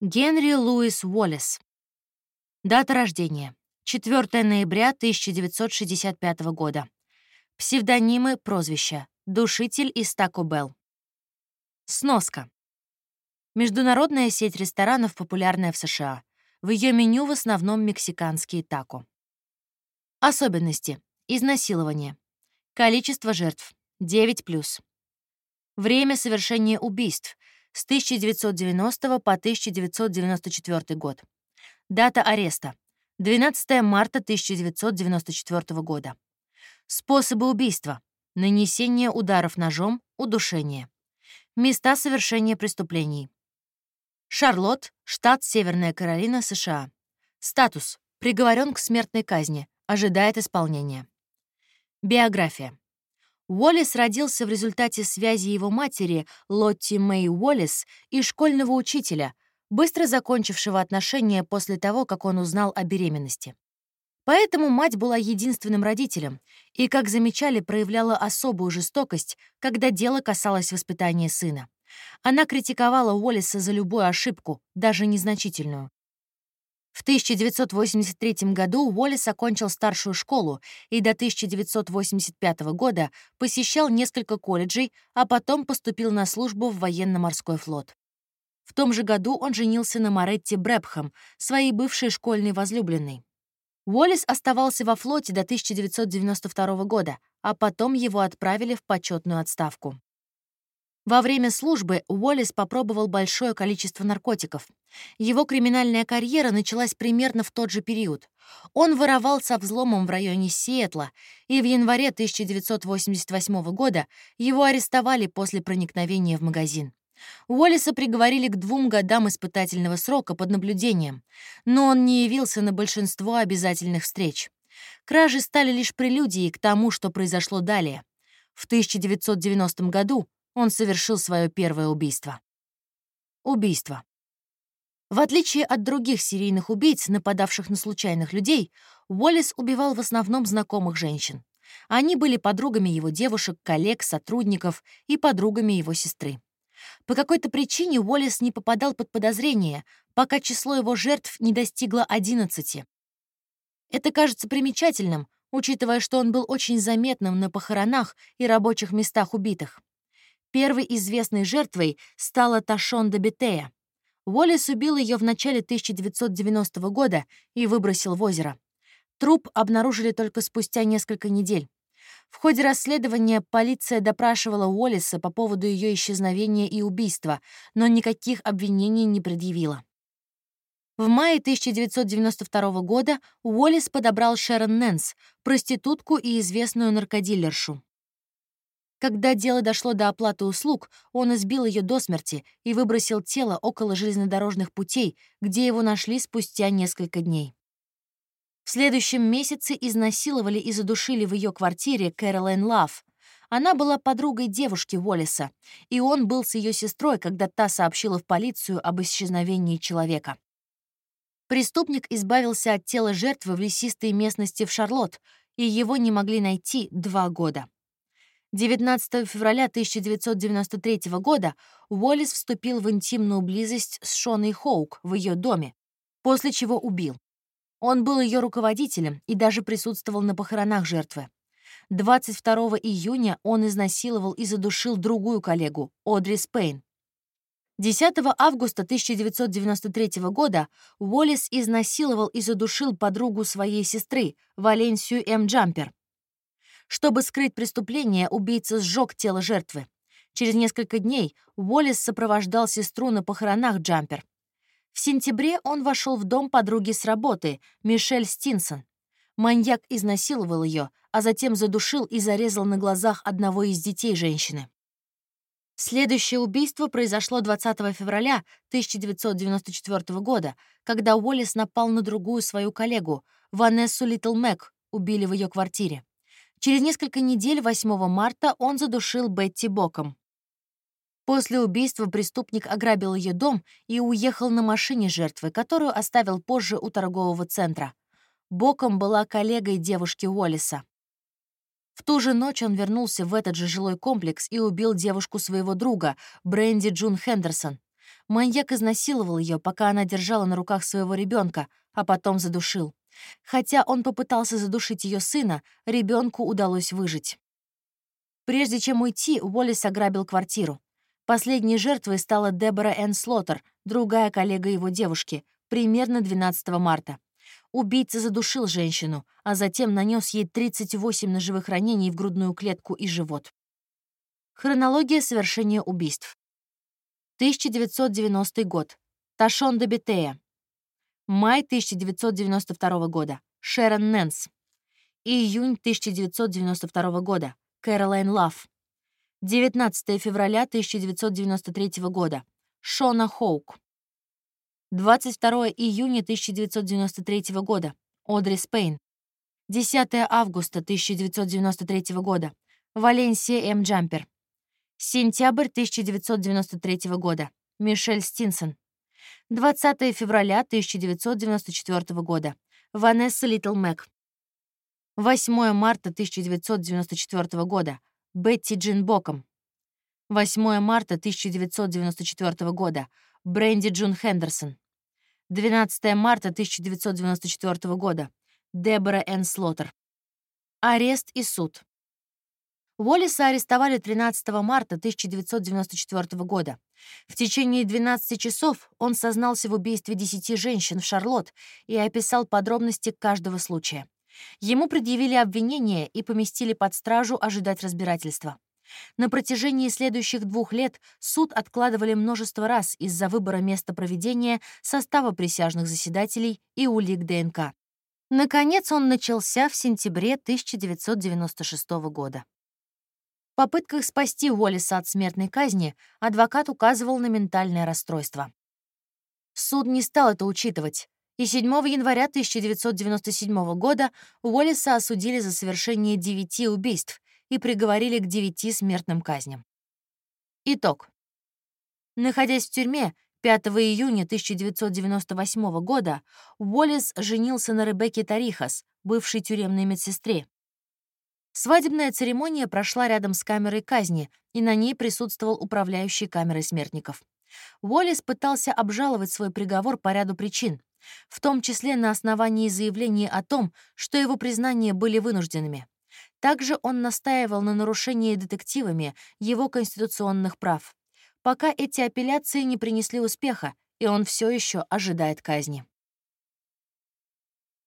Генри Луис Уоллес. Дата рождения. 4 ноября 1965 года. Псевдонимы, прозвища. Душитель из Тако Белл. Сноска. Международная сеть ресторанов, популярная в США. В ее меню в основном мексиканские тако. Особенности. Изнасилование. Количество жертв. 9+. Время совершения убийств с 1990 по 1994 год. Дата ареста. 12 марта 1994 года. Способы убийства. Нанесение ударов ножом, удушение. Места совершения преступлений. Шарлотт, штат Северная Каролина, США. Статус. Приговорен к смертной казни. Ожидает исполнения. Биография. Уоллес родился в результате связи его матери, Лотти Мэй Уоллес, и школьного учителя, быстро закончившего отношения после того, как он узнал о беременности. Поэтому мать была единственным родителем и, как замечали, проявляла особую жестокость, когда дело касалось воспитания сына. Она критиковала Уоллеса за любую ошибку, даже незначительную. В 1983 году Уоллес окончил старшую школу и до 1985 года посещал несколько колледжей, а потом поступил на службу в военно-морской флот. В том же году он женился на Моретте Брэбхэм, своей бывшей школьной возлюбленной. Уоллес оставался во флоте до 1992 года, а потом его отправили в почетную отставку. Во время службы Уоллес попробовал большое количество наркотиков. Его криминальная карьера началась примерно в тот же период. Он воровал со взломом в районе Сиэтла, и в январе 1988 года его арестовали после проникновения в магазин. Уоллеса приговорили к двум годам испытательного срока под наблюдением, но он не явился на большинство обязательных встреч. Кражи стали лишь прелюдией к тому, что произошло далее. В 1990 году он совершил свое первое убийство. Убийство. В отличие от других серийных убийц, нападавших на случайных людей, Уоллес убивал в основном знакомых женщин. Они были подругами его девушек, коллег, сотрудников и подругами его сестры. По какой-то причине Уоллес не попадал под подозрение, пока число его жертв не достигло 11. Это кажется примечательным, учитывая, что он был очень заметным на похоронах и рабочих местах убитых. Первой известной жертвой стала Ташонда Бетея. Уоллес убил ее в начале 1990 года и выбросил в озеро. Труп обнаружили только спустя несколько недель. В ходе расследования полиция допрашивала Уоллеса по поводу ее исчезновения и убийства, но никаких обвинений не предъявила. В мае 1992 года Уоллес подобрал Шерон Нэнс, проститутку и известную наркодилершу. Когда дело дошло до оплаты услуг, он избил ее до смерти и выбросил тело около железнодорожных путей, где его нашли спустя несколько дней. В следующем месяце изнасиловали и задушили в ее квартире Кэролайн Лав. Она была подругой девушки Уоллеса, и он был с ее сестрой, когда та сообщила в полицию об исчезновении человека. Преступник избавился от тела жертвы в лесистой местности в Шарлотт, и его не могли найти два года. 19 февраля 1993 года Уоллес вступил в интимную близость с Шоной Хоук в ее доме, после чего убил. Он был ее руководителем и даже присутствовал на похоронах жертвы. 22 июня он изнасиловал и задушил другую коллегу, Одри Спейн. 10 августа 1993 года Уоллес изнасиловал и задушил подругу своей сестры, Валенсию М. Джампер. Чтобы скрыть преступление, убийца сжег тело жертвы. Через несколько дней Уоллес сопровождал сестру на похоронах Джампер. В сентябре он вошел в дом подруги с работы, Мишель Стинсон. Маньяк изнасиловал ее, а затем задушил и зарезал на глазах одного из детей женщины. Следующее убийство произошло 20 февраля 1994 года, когда Уоллес напал на другую свою коллегу, Ванессу Литл Мэг, убили в ее квартире. Через несколько недель, 8 марта, он задушил Бетти боком. После убийства преступник ограбил ее дом и уехал на машине жертвы, которую оставил позже у торгового центра. Боком была коллегой девушки Уоллиса. В ту же ночь он вернулся в этот же жилой комплекс и убил девушку своего друга, Бренди Джун Хендерсон. Маньяк изнасиловал ее, пока она держала на руках своего ребенка, а потом задушил. Хотя он попытался задушить ее сына, ребенку удалось выжить. Прежде чем уйти, Уоллес ограбил квартиру. Последней жертвой стала Дебора Энн Слоттер, другая коллега его девушки, примерно 12 марта. Убийца задушил женщину, а затем нанес ей 38 ножевых ранений в грудную клетку и живот. Хронология совершения убийств. 1990 год. Ташон Добитея. Май 1992 года. Шерон Нэнс. Июнь 1992 года. Кэролайн Лав. 19 февраля 1993 года. Шона Хоук. 22 июня 1993 года. Одри Спейн. 10 августа 1993 года. Валенсия М. Джампер. Сентябрь 1993 года. Мишель Стинсон. 20 февраля 1994 года. Ванесса Литл Мэг. 8 марта 1994 года. Бетти Джин Боком. 8 марта 1994 года. Бренди Джун Хендерсон. 12 марта 1994 года. Дебора Энн Слоттер. Арест и суд. Уоллиса арестовали 13 марта 1994 года. В течение 12 часов он сознался в убийстве 10 женщин в Шарлотт и описал подробности каждого случая. Ему предъявили обвинение и поместили под стражу ожидать разбирательства. На протяжении следующих двух лет суд откладывали множество раз из-за выбора места проведения, состава присяжных заседателей и улик ДНК. Наконец он начался в сентябре 1996 года попытках спасти Уоллиса от смертной казни адвокат указывал на ментальное расстройство. Суд не стал это учитывать, и 7 января 1997 года Уоллиса осудили за совершение девяти убийств и приговорили к девяти смертным казням. Итог. Находясь в тюрьме, 5 июня 1998 года Уоллис женился на Ребекке Тарихас, бывшей тюремной медсестре, Свадебная церемония прошла рядом с камерой казни, и на ней присутствовал управляющий камерой смертников. Уоллес пытался обжаловать свой приговор по ряду причин, в том числе на основании заявления о том, что его признания были вынужденными. Также он настаивал на нарушении детективами его конституционных прав. Пока эти апелляции не принесли успеха, и он все еще ожидает казни.